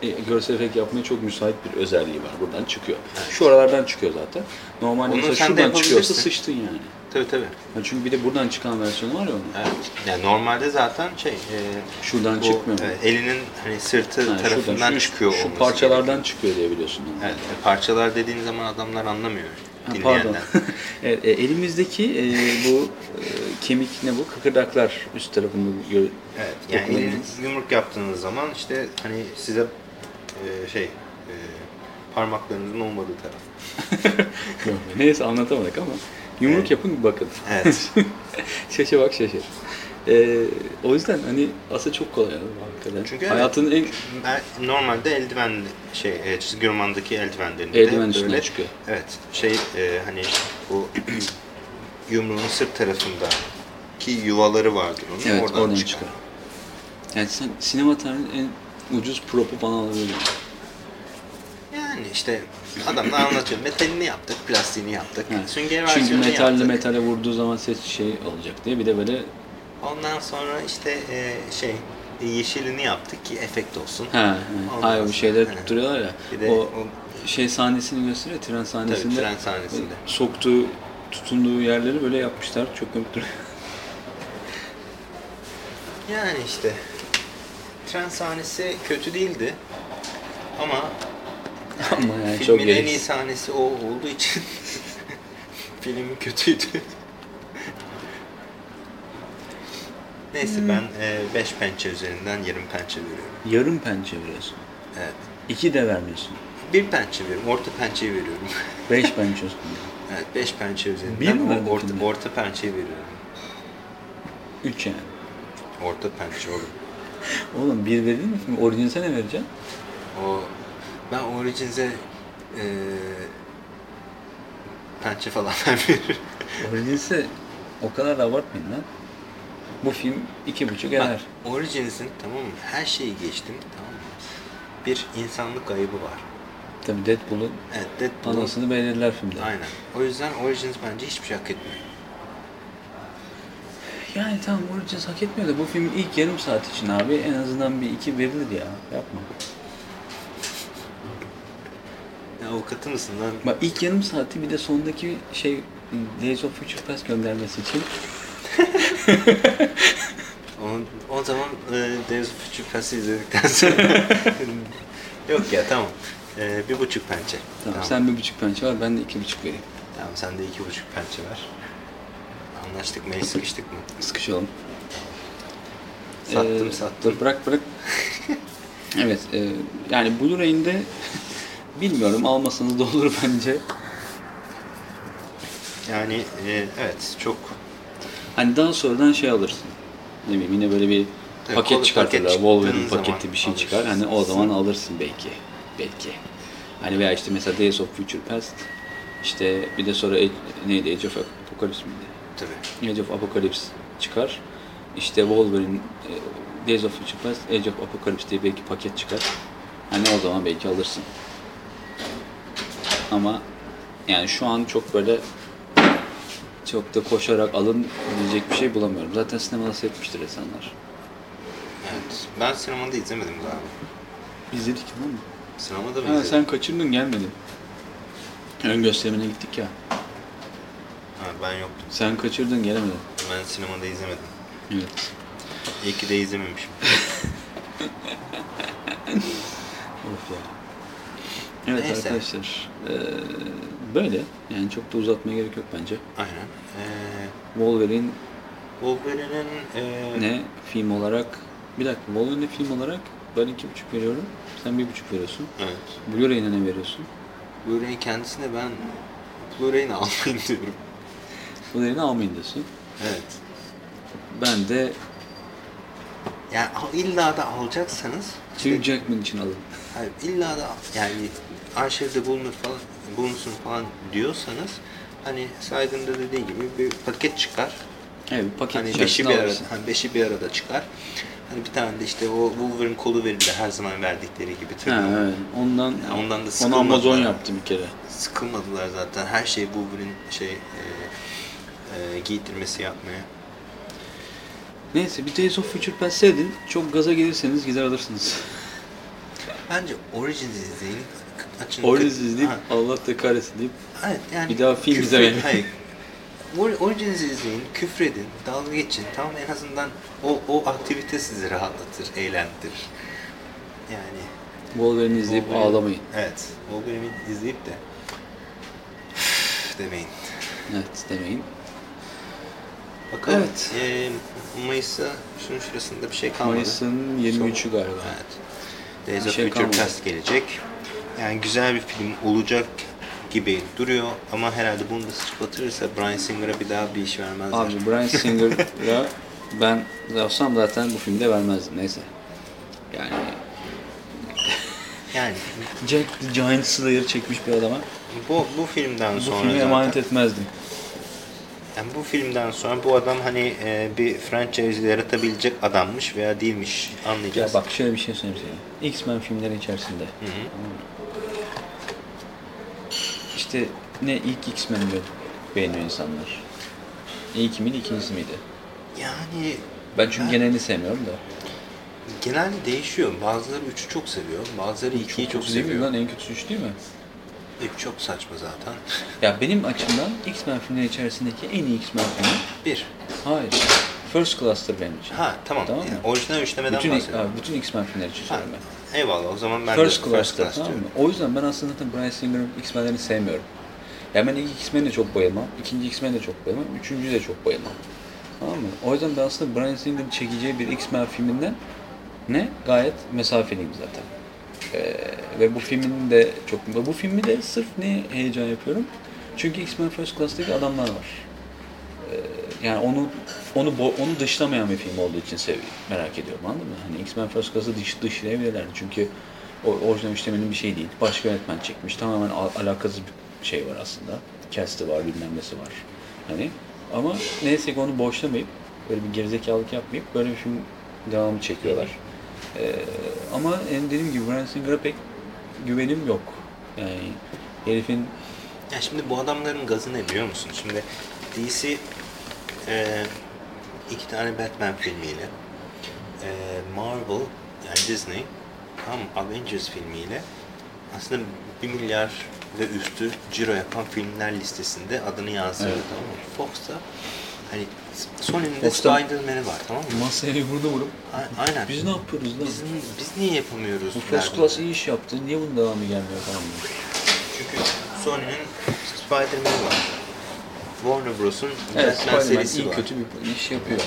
e, görsel efekt yapmaya çok müsait bir özelliği var. Buradan çıkıyor. Şu aralardan çıkıyor zaten. Normalde mesela şuradan çıkıyorsa sıçtın yani. Tabii tabii. Yani çünkü bir de buradan çıkan versiyonu var ya onun. Evet. Yani normalde zaten şey e, Şuradan bu, çıkmıyor mu? e, elinin hani sırtı Ha, tarafından şuradan, şu, çıkıyor Şu parçalardan gerekiyor. çıkıyor diye biliyorsun. onu. Evet, e, parçalar dediğin zaman adamlar anlamıyor. Ha, pardon. (laughs) evet, e, elimizdeki e, bu e, kemik ne bu? Kıkırdaklar üst tarafında gör- Evet, yani yumruk yaptığınız zaman işte hani size e, şey e, parmaklarınızın olmadığı taraf. (laughs) Neyse anlatamadık ama yumruk Evet. yapın bakın. Evet. (laughs) şaşa bak şaşır. E, o yüzden hani aslında çok kolay hakikaten. Çünkü Hayatın en normalde eldiven şey e, çizgi romandaki eldivenlerinde Eldiven de böyle çıkıyor. evet şey e, hani bu (clears throat) yumruğun sırt tarafında ki yuvaları vardır onun evet oradan, oradan, çıkar. Yani sen sinema tarihinin en ucuz propu bana alabilirsin. Yani işte adamlar anlatıyor. Metalini yaptık, plastiğini yaptık. Evet. Sünger Çünkü versiyonunu metalle yaptık. metale vurduğu zaman ses şey olacak diye bir de böyle Ondan sonra işte e, şey yeşilini yaptık ki efekt olsun. Ha. Ondan Hayır sonra- şeyleri He. tutturuyorlar ya. Bir de o, o- şey sahnesini gösteriyor, tren sahnesinde. tren sahnesinde. Soktuğu, tutunduğu yerleri böyle yapmışlar. Çok komik duruyor. Yani işte tren sahnesi kötü değildi. Ama (laughs) Ama yani çok filmin en iyi gereksiz. sahnesi o olduğu için (laughs) film kötüydü. Neyse ben 5 pençe üzerinden yarım pençe veriyorum. Yarım pençe veriyorsun. Evet. İki de vermiyorsun. Bir pençe veriyorum. Orta pençeyi veriyorum. (laughs) Beş pençe üstünde. evet 5 pençe üzerinden Bir mi verdin orta, orta pençeyi veriyorum. Üç yani. Orta pençe oğlum. Oğlum bir verir mi film? Orijinalse ne vereceksin? O ben Origins'e e, pençe falan (laughs) vermiyorum. Orijinalse o kadar da abartmayın lan. Bu film iki buçuk eder. Bak, Origins'in tamam mı? Her şeyi geçtim tamam mı? Bir insanlık ayıbı var. Tabii Deadpool'un Evet, Deadpool'un anasını belirler filmde. Aynen. O yüzden Origins bence hiçbir şey hak etmiyor. Yani tamam Origins hak etmiyor da bu filmin ilk yarım saat için abi en azından bir iki verilir ya. Yapma. Avukatı mısın lan? Bak ilk yarım saati bir de sondaki şey Days of Future Past göndermesi için (laughs) O, o zaman e, Days of Future Past'ı izledikten sonra... (laughs) Yok ya tamam. E, bir buçuk pençe. Tamam, sen bir buçuk pençe var ben de iki buçuk vereyim. Tamam sen de iki buçuk pençe ver. Anlaştık mı? Sıkıştık mı? Sıkışalım. Sattım Ee, sattım. bırak bırak. (laughs) evet e, yani Blu-ray'inde bilmiyorum almasanız da olur bence. Yani e, evet çok Hani daha sonradan şey alırsın. Ne bileyim yine böyle bir Evet, paket kol- çıkartırlar. paket Wolverine çıktığın paketi zaman bir şey çıkar. Hani o zaman alırsın belki. Belki. Hani veya işte mesela Days of Future Past işte bir de sonra Age- neydi Age of Apocalypse miydi? tabii. Age of Apocalypse çıkar. İşte Wolverine e, Days of Future Past, Age of Apocalypse diye belki paket çıkar. Hani o zaman belki alırsın. Ama yani şu an çok böyle çok da koşarak alın diyecek bir şey bulamıyorum. Zaten sinemada seyretmiştir insanlar. Evet. Ben sinemada izlemedim galiba. İzledik değil mi? Sinemada mı Ha, izledim? sen kaçırdın gelmedin. Ön gösterimine gittik ya. Ha, ben yoktum. Sen kaçırdın gelemedin. Ben sinemada izlemedim. Evet. İyi ki de izlememişim. (laughs) Of ya. Evet Neyse. arkadaşlar. eee, böyle. Yani çok da uzatmaya gerek yok bence. Aynen. Ee, Wolverine Wolverine'in e, ne film olarak bir dakika Wolverine film olarak ben iki buçuk veriyorum. Sen bir buçuk veriyorsun. Evet. Blu-ray'ine ne veriyorsun? Blu-ray'in kendisine ben Blu-ray'ini (laughs) almayın diyorum. Blu-ray'ini almayın diyorsun. Evet. Ben de Yani illa da alacaksanız Hugh Jackman için alın. hayır, illa da yani arşivde bulunur falan bulunsun falan diyorsanız hani Saygın'da dediği gibi bir paket çıkar. Evet bir paket Hani beşi bir arada, hani beşi bir arada çıkar. Hani bir tane de işte o Wolverine kolu verirler her zaman verdikleri gibi. Ha, tırnağı. evet. Ondan, Ya ondan da onu. Amazon yaptı bir kere. Sıkılmadılar zaten. Her şey Wolverine şey e, e, giydirmesi yapmaya. Neyse bir Days of Future Past seyredin. Çok gaza gelirseniz gider alırsınız. Bence Origins izleyin. Açın. Origins izleyip Ha, Allah da kahretsin deyip evet, yani bir daha film izlemeyin. Hayır. Or- Origins izleyin, küfredin, dalga geçin. Tamam en azından o, o aktivite sizi rahatlatır, eğlendirir. Yani Wolverine izleyip Wolverine- ağlamayın. Evet. Wolverine'i izleyip de demeyin. Evet demeyin. Bakalım. Evet. Ee, Mayıs'a şunun şurasında bir şey kalmadı. Mayıs'ın 23'ü Son- galiba. Evet. Days of şey Future kalmadı. Past gelecek. Yani güzel bir film olacak gibi duruyor ama herhalde bunu da sıçıp batırırsa Bryan Singer'a bir daha bir iş vermezler. Abi Bryan (laughs) Singer'a ben yapsam zaten bu filmde vermezdim. Neyse. Yani Yani Jack the Giant Slayer çekmiş bir adama bu bu filmden bu sonra filmi zaten, emanet etmezdim. Yani bu filmden sonra bu adam hani e, bir franchise yaratabilecek adammış veya değilmiş Ya anlayacağız. bak şöyle bir şey söyleyeyim sana. X-Men filmleri içerisinde. Hı hı. İşte ne ilk X-Men'i beğeniyor insanlar. İlki miydi, ikincisi miydi? Yani Ben çünkü Ben- genelini sevmiyorum da. genelde değişiyor. Bazıları 3'ü çok seviyor. Bazıları 2'yi çok, mi seviyor. Lan en kötüsü üç değil mi? 3 çok saçma zaten. Ya benim açımdan X-Men filmleri içerisindeki en iyi X-Men filmi. 1. Hayır. First Class'tır benim için. Ha tamam. Tamam? Yani orijinal üçlemeden bütün, bahsediyorum. abi, bütün X-Men filmleri için söylüyorum ben. eyvallah o zaman ben First de Class'tır Class tamam mı? O yüzden ben aslında zaten Bryan Singer'ın X-Men'lerini sevmiyorum. Ya ben ilk X-Men'e de çok bayılmam. ikinci X-Men'e de çok bayılmam. Üçüncüye de çok bayılmam. Tamam mı? O yüzden ben aslında Bryan Singer'ın çekeceği bir X-Men filminden ne? Gayet mesafeliyim zaten. Ee, ve bu filmin de çok... Bu filmi de sırf ne heyecan yapıyorum? Çünkü X-Men First Class'taki adamlar var. Ee, yani onu onu onu dışlamayan bir film olduğu için sev merak ediyorum anladın mı? Hani X-Men First Class'ı dış dışlayabilirlerdi çünkü o orijinal üçlemenin bir şey değil. Başka yönetmen çekmiş. Tamamen al- alakasız bir şey var aslında. Cast'ı var, bilmem nesi var. Hani ama neyse ki onu boşlamayıp böyle bir gerizekalılık yapmayıp böyle bir film devamı çekiyorlar. Ee, ama en dediğim gibi Bryan Singer'a pek güvenim yok. Yani herifin Ya şimdi bu adamların gazı ne biliyor musun? Şimdi DC e, iki tane Batman filmiyle e, Marvel yani Disney tam Avengers filmiyle aslında 1 milyar ve üstü ciro yapan filmler listesinde adını yazdırdı Evet. tamam mı? Fox'ta hani Sony'nin de Fox'ta- Spider-Man'i var tamam mı? masaya yumruğunu vurup A- Aynen. biz ne yapıyoruz lan? Biz, biz niye yapamıyoruz? Bu First. Class iyi iş yaptı. Niye bunun devamı gelmiyor falan diyor. Çünkü Sony'nin Spider-Man'i var. Warner Bros'un Evet, Batman serisi iyi var. kötü bir iş yapıyor.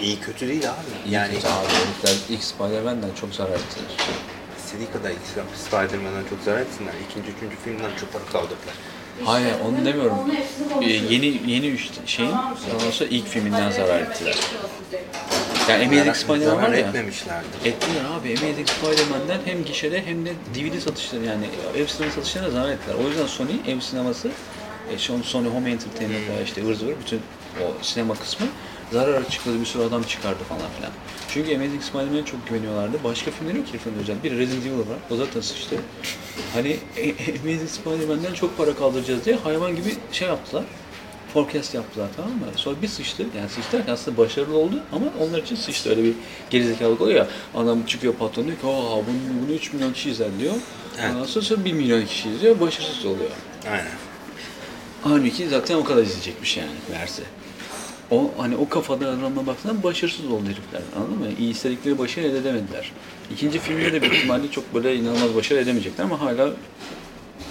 İyi kötü değil abi. İyi yani kötü abi. Herifler ilk Spider-Man'den çok zarar ettiler. istediği kadar ilk Spider-Man'dan çok zarar etsinler. İkinci, üçüncü filmden çok para kaldırdılar. Hayır onu demiyorum. Ee, yeni yeni üç şeyin ondan sonra ilk filminden zarar ettiler. Yani Amazing Spider-Man var ya. etmemişlerdi. Ettiler abi. Amazing Spider-Man'den hem gişede hem de DVD satışları yani ev sinema satışlarına zarar ettiler. O yüzden Sony ev sineması e, Sony Home Entertainment veya işte zıvır bütün o sinema kısmı zarar açıkladı bir sürü adam çıkardı falan filan. Çünkü Amazing Spider-Man'e çok güveniyorlardı. Başka filmleri yok ki özel. Bir Resident Evil var. O zaten sıçtı. Hani (laughs) Amazing Spider-Man'den çok para kaldıracağız diye hayvan gibi şey yaptılar. Forecast yaptılar tamam mı? Sonra bir sıçtı. Yani sıçtı aslında başarılı oldu ama onlar için sıçtı. Öyle bir gerizekalılık oluyor ya. Adam çıkıyor patron diyor ki Aa, bunu, bunu 3 milyon kişi izler diyor. Evet. Ondan sonra, sonra 1 milyon kişi izliyor. Başarısız oluyor. Aynen. Halbuki zaten o kadar izleyecekmiş yani verse. O hani o kafada adamla baksana başarısız oldu herifler. Anladın mı? İyi istedikleri başarı elde edemediler. İkinci filmde de büyük ihtimalle çok böyle inanılmaz başarı edemeyecekler ama hala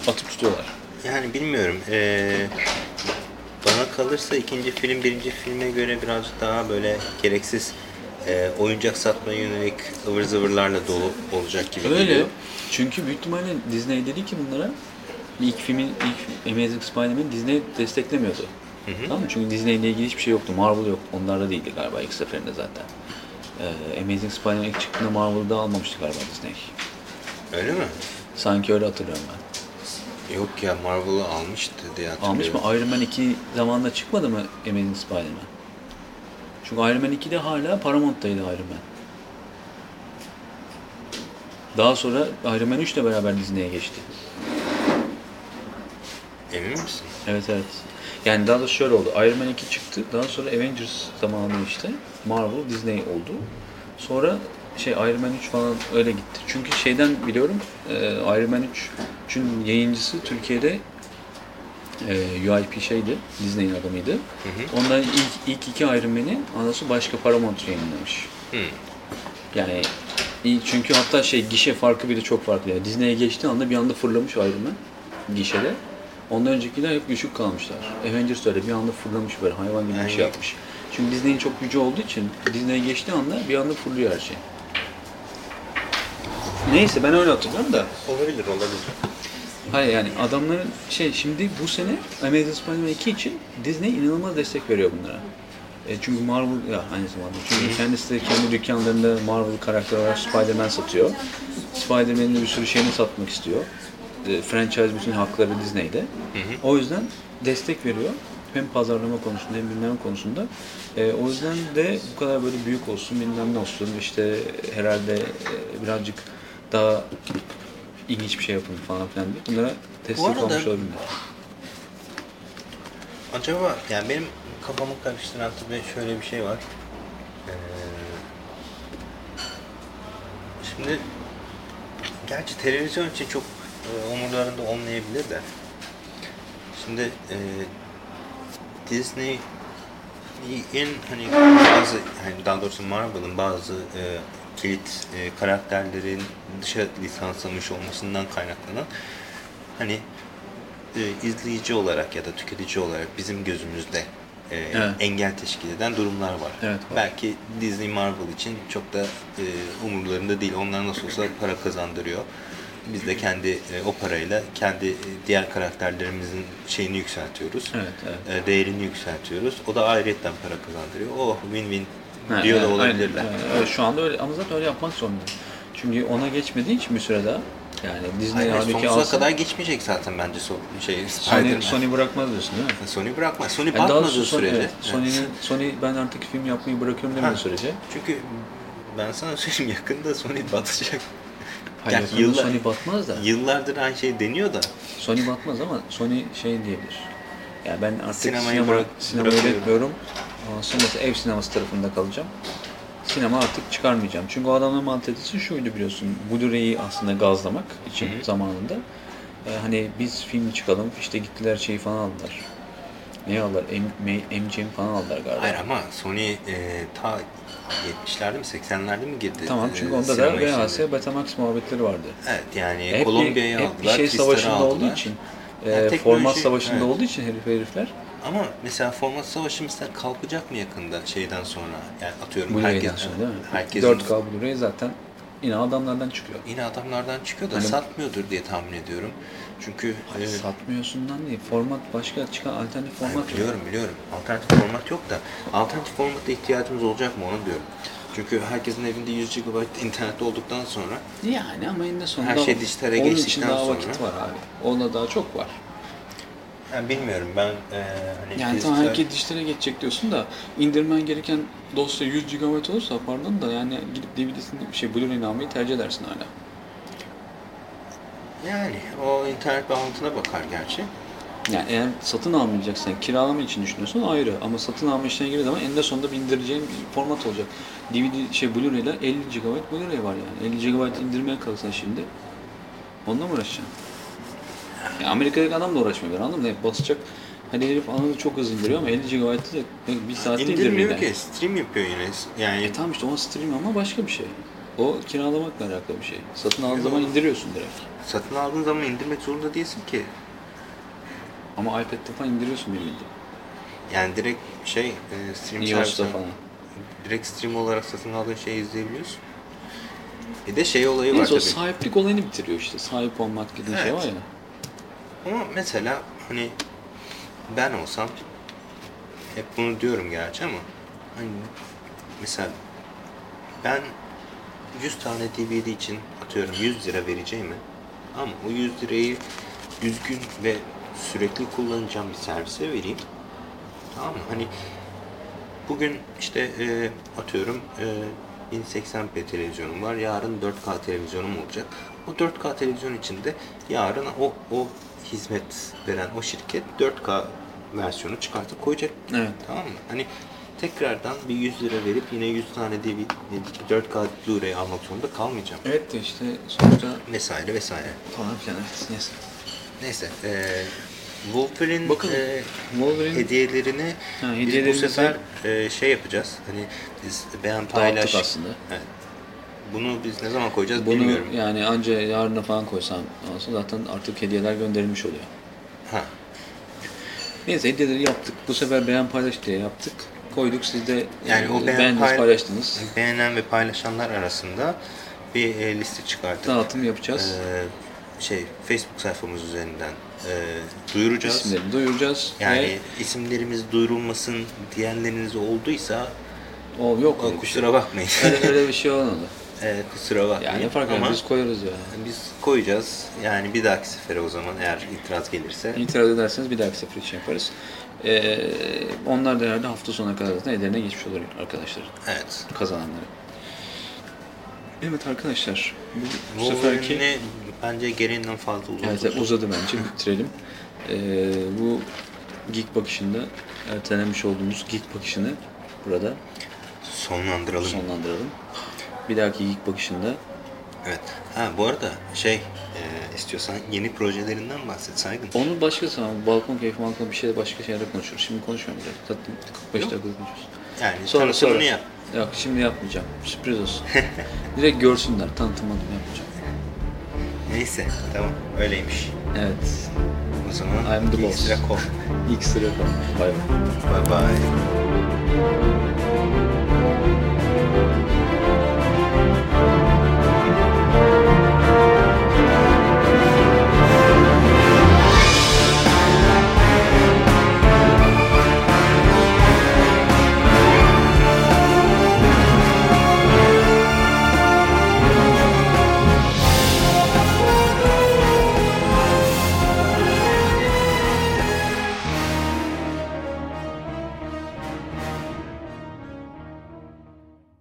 atıp tutuyorlar. Yani bilmiyorum. Ee, bana kalırsa ikinci film birinci filme göre birazcık daha böyle gereksiz e, oyuncak satmaya yönelik ıvır zıvırlarla dolu olacak gibi Öyle. geliyor. Çünkü büyük ihtimalle Disney dedi ki bunlara ilk filmin, ilk Amazing Spider-Man Disney desteklemiyordu. Hı hı. Tamam mı? Çünkü Disney ile ilgili hiçbir şey yoktu. Marvel yoktu. Onlarda değildi galiba ilk seferinde zaten. Ee, Amazing Spider-Man ilk çıktığında Marvel'da almamıştı galiba Disney. Öyle mi? Sanki öyle hatırlıyorum ben. Yok ya Marvel'ı almıştı diye Almış hatırlıyorum. mı? Iron Man 2 zamanında çıkmadı mı Amazing Spider-Man? Çünkü Iron Man 2'de hala Paramount'taydı Iron Man. Daha sonra Iron Man 3 ile beraber Disney'e geçti. Emin misin? Evet evet. Yani daha da şöyle oldu. Iron Man 2 çıktı. Daha sonra Avengers zamanı işte Marvel, Disney oldu. Sonra şey Iron Man 3 falan öyle gitti. Çünkü şeyden biliyorum e, Iron Man 3 'ün yayıncısı Türkiye'de e, UIP şeydi. Disney'in adamıydı. Hı hı. Ondan ilk, ilk iki Iron Man'i anası başka Paramount yayınlamış. Hı. Yani çünkü hatta şey gişe farkı bile çok farklı. Yani Disney'e geçtiği anda bir anda fırlamış Iron Man gişede. Ondan öncekiler hep düşük kalmışlar. Avengers öyle bir anda fırlamış böyle hayvan gibi bir şey yapmış. Çünkü Disney'in çok gücü olduğu için Disney'e geçtiği anda bir anda fırlıyor her şey. Neyse ben öyle hatırlıyorum da. Olabilir olabilir. Hayır yani adamların şey şimdi bu sene Amazing Spider-Man 2 için Disney inanılmaz destek veriyor bunlara. E, çünkü Marvel ya aynı zamanda çünkü kendisi de kendi dükkanlarında Marvel karakter olarak Spider-Man satıyor. Spider-Man'in de bir sürü şeyini satmak istiyor. E, franchise bütün hakları Disney'de. hı. O yüzden destek veriyor. Hem pazarlama konusunda hem bilmem konusunda. E, o yüzden de bu kadar böyle büyük olsun bilmem ne olsun işte herhalde e, birazcık daha ilginç bir şey yapın falan filan diye bunlara destek arada- olmuş olabilirler. Acaba yani benim kafamı karıştıran tabii şöyle bir şey var. Ee, şimdi gerçi televizyon için çok umurlarında olmayabilir de. Şimdi e, Disney'in hani bazı hani daha doğrusu Marvel'ın bazı e, kilit e, karakterlerin dışa lisanslamış olmasından kaynaklanan hani e, izleyici olarak ya da tüketici olarak bizim gözümüzde e, Evet. engel teşkil eden durumlar var. Evet, var. Belki Disney Marvel için çok da e, umurlarında değil. Onlar nasıl olsa para kazandırıyor. Biz de kendi e, o parayla kendi e, diğer karakterlerimizin şeyini yükseltiyoruz. Evet, evet. E, değerini yükseltiyoruz. O da ayrıyetten para kazandırıyor. Oh win-win diyor da olabilirler. aynen. Evet, şu anda öyle ama zaten öyle yapmak zorunda. Çünkü ona geçmediği için bir süre daha yani Disney Hayır, halbuki sonsuza alsa kadar geçmeyecek zaten bence so şey Sony. Sony bırakmaz diyorsun değil mi? Sony bırakmaz. Sony Yani batmadığı sürece. evet, Sony'nin, Sony ben artık film yapmayı bırakıyorum demediği sürece. Çünkü ben sana söyleyeyim yakında Sony batacak. Hayır, yıllar- Sony batmaz da. Yıllardır aynı şey deniyor da. Sony batmaz ama Sony şey diyebilir. Ya ben artık Sinemayı sinema, bırak- sinema bırakıyorum. sonra ev sineması tarafında kalacağım. Sinema artık çıkarmayacağım. Çünkü o adamın mantalitesi şuydu biliyorsun. Blu-ray'i aslında gazlamak için Hı hı. zamanında. Ee, hani biz film çıkalım işte gittiler şeyi falan aldılar. Ne aldılar? M- M- MGM falan aldılar galiba. Hayır ama Sony e, ta 70'lerde mi 80'lerde mi girdi? Tamam e, çünkü onda da VHS? Betamax muhabbetleri vardı. Evet yani Hep Kolombiya'yı hep aldılar, bir şey savaşında aldılar. olduğu için, Yani e, format savaşında evet. olduğu için herif herifler Ama mesela format savaşı mesela kalkacak mı yakında şeyden sonra? Yani atıyorum Blu-ray'den herkes, sonra değil mi? herkesin 4K Blu-ray zaten yine adamlardan çıkıyor. yine adamlardan çıkıyor da Hani- satmıyordur diye tahmin ediyorum. Çünkü Hayır, e, satmıyorsundan değil. Format başka çıkan alternatif Hayır, format yok. biliyorum biliyorum. Alternatif format yok da alternatif formatta ihtiyacımız olacak mı onu diyorum. Çünkü herkesin evinde 100 GB internet olduktan sonra Yani ama eninde sonunda Her şey dijitale onun için geçtikten daha sonra- vakit var abi. Ona daha çok var. Yani bilmiyorum ben e, hani Yani dijital- tamam herkes dijitale geçecek diyorsun da indirmen gereken dosya 100 GB olursa pardon da yani gidip DVD'sini şey Blu-ray'ini almayı tercih edersin hala. yani o internet bağlantına bakar gerçi. Yani eğer satın almayacaksan, kiralama için düşünüyorsan ayrı. Ama satın alma işine girdiği zaman eninde sonunda bir indireceğin bir format olacak. DVD şey Blu-ray ile 50 GB Blu-ray var yani. 50 GB indirmeye kalksan şimdi onunla mı uğraşacaksın? Ya Amerika'daki adam da uğraşmıyor anladın mı? Hep basacak. Hani herif anında çok hızlı indiriyor ama 50 GB'da da bir saatte İndirmiyor indiriyor. ki stream yapıyor yine. Yani E tamam işte o stream ama başka bir şey. O kiralamakla alakalı bir şey. Satın aldığın zaman indiriyorsun direkt. satın aldığın zaman indirmek zorunda değilsin ki. Ama iPad'de falan indiriyorsun bildiğin. Yani direkt şey e, stream servisinden- falan. direkt stream olarak satın aldığın şeyi izleyebiliyorsun. Bir de şey olayı var Neyse o tabii. sahiplik olayını bitiriyor işte. Sahip olmak dediğin şey Evet. var ya. Ama mesela hani ben olsam hep bunu diyorum gerçi ama hani mesela ben 100 tane DVD için atıyorum 100 lira vereceğimi ama o 100 lirayı düzgün ve sürekli kullanacağım bir servise vereyim. Tamam mı? Hani bugün işte e, atıyorum e, 1080p televizyonum var. Yarın 4K televizyonum olacak. O 4K televizyon içinde yarın o o hizmet veren o şirket 4K versiyonu çıkartıp koyacak. Evet. Tamam mı? Hani tekrardan bir 100 lira verip yine 100 tane DVD 4K Blu-ray almak zorunda kalmayacağım. Evet de işte sonuçta Vesaire vesaire. falan filan evet. Neyse. Neyse. E, Wolverine Bakalım. e, Wolverine hediyelerini Ha, biz bu sefer e, şey yapacağız. Hani biz beğen paylaş. Aslında. Evet. Bunu biz ne zaman koyacağız Bunu bilmiyorum. yani anca yarına falan koysam olsa zaten artık hediyeler gönderilmiş oluyor. Ha. Neyse hediyeleri yaptık. Bu sefer beğen paylaş diye yaptık. Koyduk siz de Yani o e, beğen beğendiniz pay- paylaştınız. Beğenen ve paylaşanlar arasında bir e, liste çıkarttık. Dağıtım yapacağız. Ee, şey Facebook sayfamız üzerinden e, duyuracağız. İsimlerini duyuracağız. Yani ve isimlerimiz duyurulmasın diyenleriniz olduysa o yok öyle bir şey. kusura bakmayın. Öyle, öyle bir (laughs) şey olmadı. E, kusura bakmayın. Yani fark Ama biz koyarız ya. biz koyacağız. Yani bir dahaki sefere o zaman eğer itiraz gelirse. İtiraz ederseniz bir dahaki sefer için yaparız. Ee, onlar da herhalde hafta sonuna kadar zaten ellerine geçmiş olur arkadaşlar. Evet. Kazananları. Evet arkadaşlar. Bu, bu seferki bence gereğinden fazla uzadı. evet, uzadı bence. Bitirelim. Ee, bu geek bakışında ertelemiş olduğumuz geek bakışını burada Sonlandıralım. sonlandıralım. Bir dahaki geek bakışında Evet. Ha bu arada şey e, istiyorsan yeni projelerinden bahset Saygın. onu başka zaman balkon keyfi balkon bir şey başka şeyler konuşuruz. Şimdi konuşmayacağız. Zaten 45 Yok. dakika konuşuyoruz. Yani Sonra sonra. yap. Yok şimdi yapmayacağım. Sürpriz olsun. (laughs) Direkt görsünler. Tanıtım adım yapacağım. Neyse tamam öyleymiş. Evet. O zaman I'm the ilk boss. (laughs) İlk kalmış. Bay bay. Bye bye.